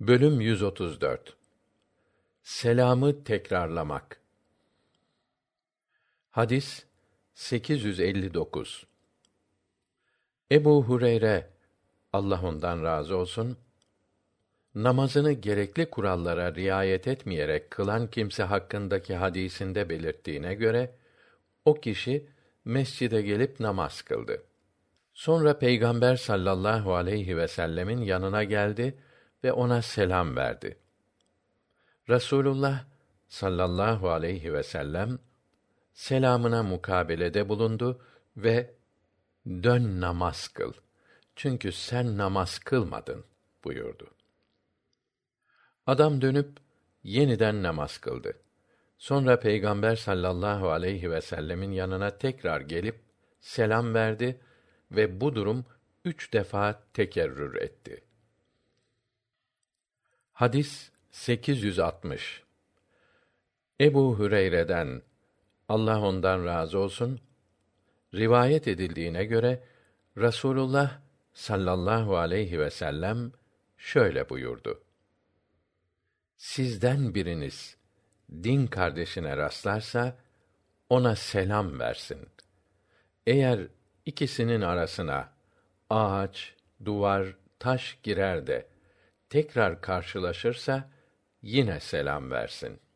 Bölüm 134 Selamı tekrarlamak. Hadis 859. Ebu Hureyre Allah ondan razı olsun namazını gerekli kurallara riayet etmeyerek kılan kimse hakkındaki hadisinde belirttiğine göre o kişi mescide gelip namaz kıldı. Sonra Peygamber sallallahu aleyhi ve sellemin yanına geldi ve ona selam verdi. Rasulullah sallallahu aleyhi ve sellem selamına mukabelede bulundu ve dön namaz kıl. Çünkü sen namaz kılmadın buyurdu. Adam dönüp yeniden namaz kıldı. Sonra Peygamber sallallahu aleyhi ve sellemin yanına tekrar gelip selam verdi ve bu durum üç defa tekerrür etti. Hadis 860 Ebu Hüreyre'den Allah ondan razı olsun rivayet edildiğine göre Rasulullah sallallahu aleyhi ve sellem şöyle buyurdu. Sizden biriniz din kardeşine rastlarsa ona selam versin. Eğer ikisinin arasına ağaç, duvar, taş girer de tekrar karşılaşırsa yine selam versin.''